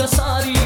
the